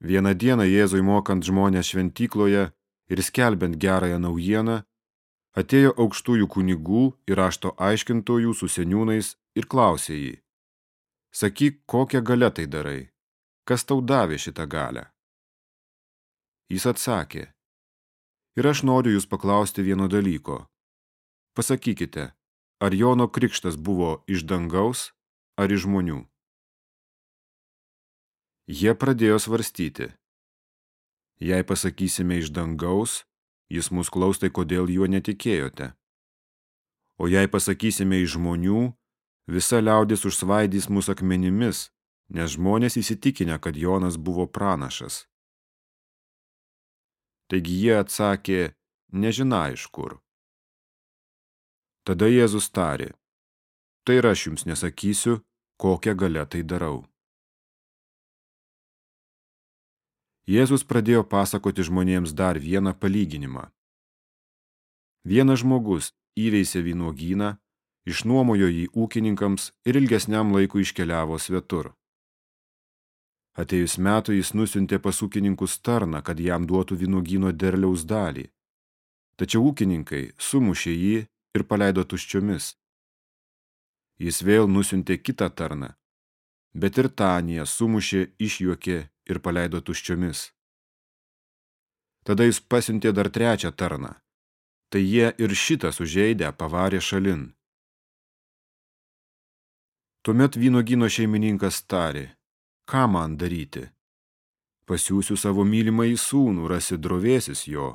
Vieną dieną Jėzui mokant žmonės šventykloje ir skelbiant gerąją naujieną, atėjo aukštųjų kunigų ir rašto aiškintojų su seniūnais ir klausė jį. Sakyk, kokią galę tai darai? Kas tau davė šitą galę? Jis atsakė. Ir aš noriu jūs paklausti vieno dalyko. Pasakykite, ar Jono krikštas buvo iš dangaus ar iš žmonių? Jie pradėjo svarstyti. Jei pasakysime iš dangaus, jis mus klaustai, kodėl juo netikėjote. O jei pasakysime iš žmonių, visa liaudis užsvaidys mus akmenimis, nes žmonės įsitikinę, kad Jonas buvo pranašas. Taigi jie atsakė, nežina iš kur. Tada Jėzus tarė, tai ir aš jums nesakysiu, kokią galę tai darau. Jėzus pradėjo pasakoti žmonėms dar vieną palyginimą. Vienas žmogus įveisė vynuogyną, išnuomojo jį ūkininkams ir ilgesniam laikui iškeliavo svetur. Atėjus metu jis nusiuntė pas ūkininkus tarną, kad jam duotų vynuogyno derliaus dalį. Tačiau ūkininkai sumušė jį ir paleido tuščiomis. Jis vėl nusiuntė kitą tarną, bet ir Tanija sumušė, išjuokė ir paleido tuščiomis. Tada jis pasiuntė dar trečią tarną, tai jie ir šitas užeidę pavarė šalin. Tuomet vynogino šeimininkas tarė, ką man daryti? Pasiūsiu savo mylimą į sūnų, rasi drovėsis jo.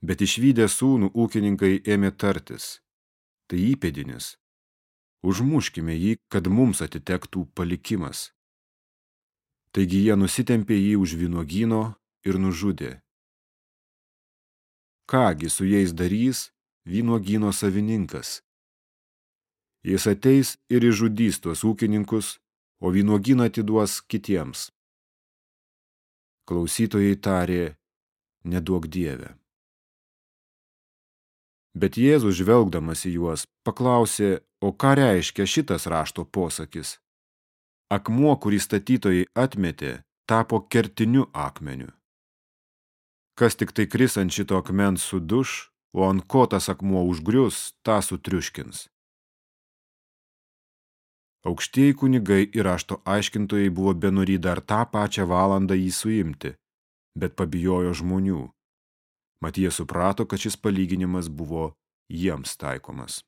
Bet išvykę sūnų ūkininkai ėmė tartis. Tai įpėdinis. Užmuškime jį, kad mums atitektų palikimas. Taigi jie nusitempė jį už vynuogyno ir nužudė. Kągi su jais darys vynuogyno savininkas? Jis ateis ir išžudys tuos ūkininkus, o vynuogyną atiduos kitiems. Klausytojai tarė, neduok dievę. Bet Jėzus žvelgdamas į juos paklausė, o ką reiškia šitas rašto posakis? Akmuo, kurį statytojai atmetė, tapo kertiniu akmeniu. Kas tik tai kris ant šito akmens suduš, o ant ko tas akmuo užgrius, tą sutriuškins. Aukštieji kunigai ir rašto aiškintojai buvo benorį dar tą pačią valandą jį suimti, bet pabijojo žmonių. Mat jie suprato, kad šis palyginimas buvo jiems taikomas.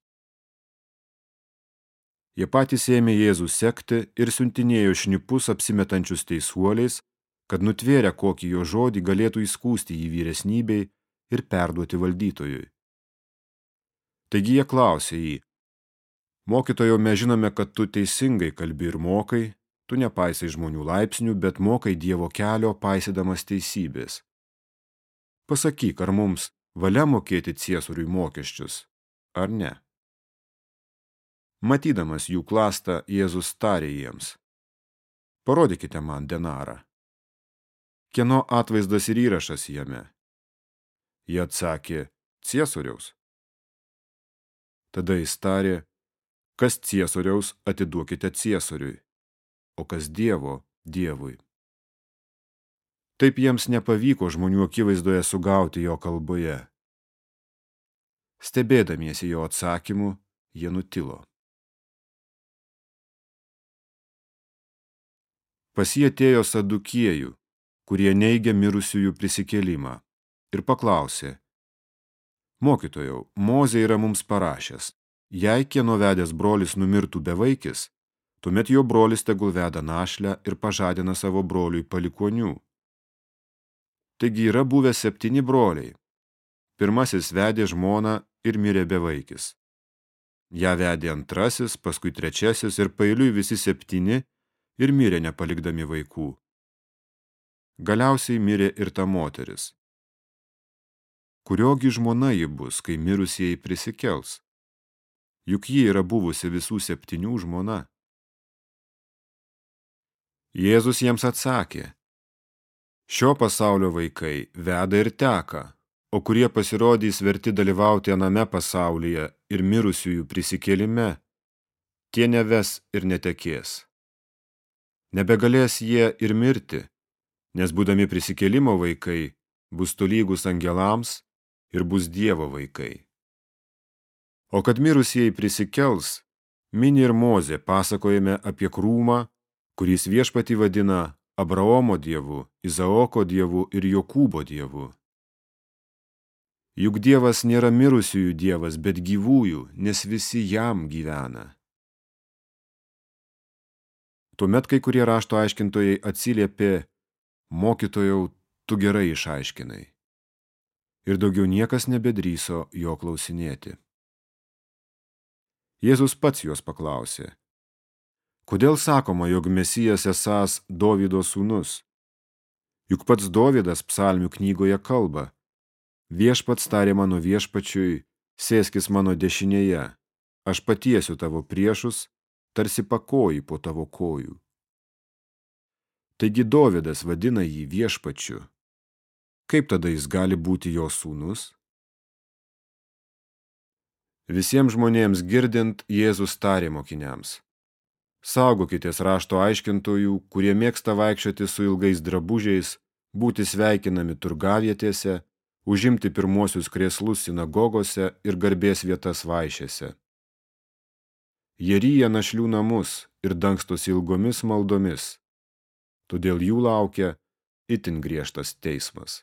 Jie patys ėmė Jėzų sekti ir siuntinėjo šnipus apsimetančius teisuoliais, kad nutvėrę kokį jo žodį galėtų įskūsti jį vyresnybei ir perduoti valdytojui. Taigi jie klausė jį, Mokytojo, mes žinome, kad tu teisingai kalbi ir mokai, tu nepaisai žmonių laipsnių, bet mokai Dievo kelio paisydamas teisybės. Pasakyk, ar mums valia mokėti ciesoriui mokesčius, ar ne? Matydamas jų klastą, Jėzus tarė jiems. Parodykite man denarą. Kieno atvaizdas ir įrašas jame? Jie atsakė, ciesoriaus. Tada jis tarė, Kas ciesoriaus atiduokite ciesoriui, o kas dievo dievui. Taip jiems nepavyko žmonių akivaizdoje sugauti jo kalboje. Stebėdamiesi jo atsakymu, jie nutilo. Pas jį atėjo sadukiejų, kurie neigia mirusiųjų prisikėlimą, ir paklausė, Mokytojau, Mozė yra mums parašęs, Jei kieno vedęs brolis numirtų bevaikis, tuomet jo brolis tegul veda našlę ir pažadina savo broliui palikonių. Taigi yra buvę septyni broliai. Pirmasis vedė žmoną ir mirė bevaikis. Ja vedė antrasis, paskui trečiasis ir pailiui visi septyni ir mirė nepalikdami vaikų. Galiausiai mirė ir ta moteris. Kuriogi žmona ji bus, kai mirusieji prisikels? juk ji yra buvusi visų septynių žmona. Jėzus jiems atsakė, šio pasaulio vaikai veda ir teka, o kurie pasirodys verti dalyvauti aname pasaulyje ir mirusiųjų prisikėlime, tie neves ir netekės. Nebegalės jie ir mirti, nes būdami prisikėlimo vaikai bus tolygus angelams ir bus Dievo vaikai. O kad mirusieji prisikels, mini ir Mozė pasakojame apie krūmą, kuris viešpati vadina Abraomo dievu, Izaoko dievu ir Jokūbo dievu. Juk Dievas nėra mirusiųjų Dievas, bet gyvųjų, nes visi jam gyvena. Tuomet kai kurie rašto aiškintojai atsiliepė, mokytojau, tu gerai išaiškinai. Ir daugiau niekas nebedryso jo klausinėti. Jėzus pats juos paklausė, kodėl sakoma, jog Mesijas esas Dovydo sūnus? Juk pats Dovydas psalmių knygoje kalba, viešpats tarė mano viešpačiui, sėskis mano dešinėje, aš patiesiu tavo priešus, tarsi pakoji po tavo kojų. Taigi Dovydas vadina jį viešpačiu. Kaip tada jis gali būti jo sūnus? Visiems žmonėms girdint, Jėzus tarė mokiniams. Saugokitės rašto aiškintojų, kurie mėgsta vaikščioti su ilgais drabužiais, būti sveikinami turgavietėse, užimti pirmuosius krėslus sinagogose ir garbės vietas vaišėse. Jie ryja našlių namus ir dangstosi ilgomis maldomis, todėl jų laukia itin griežtas teismas.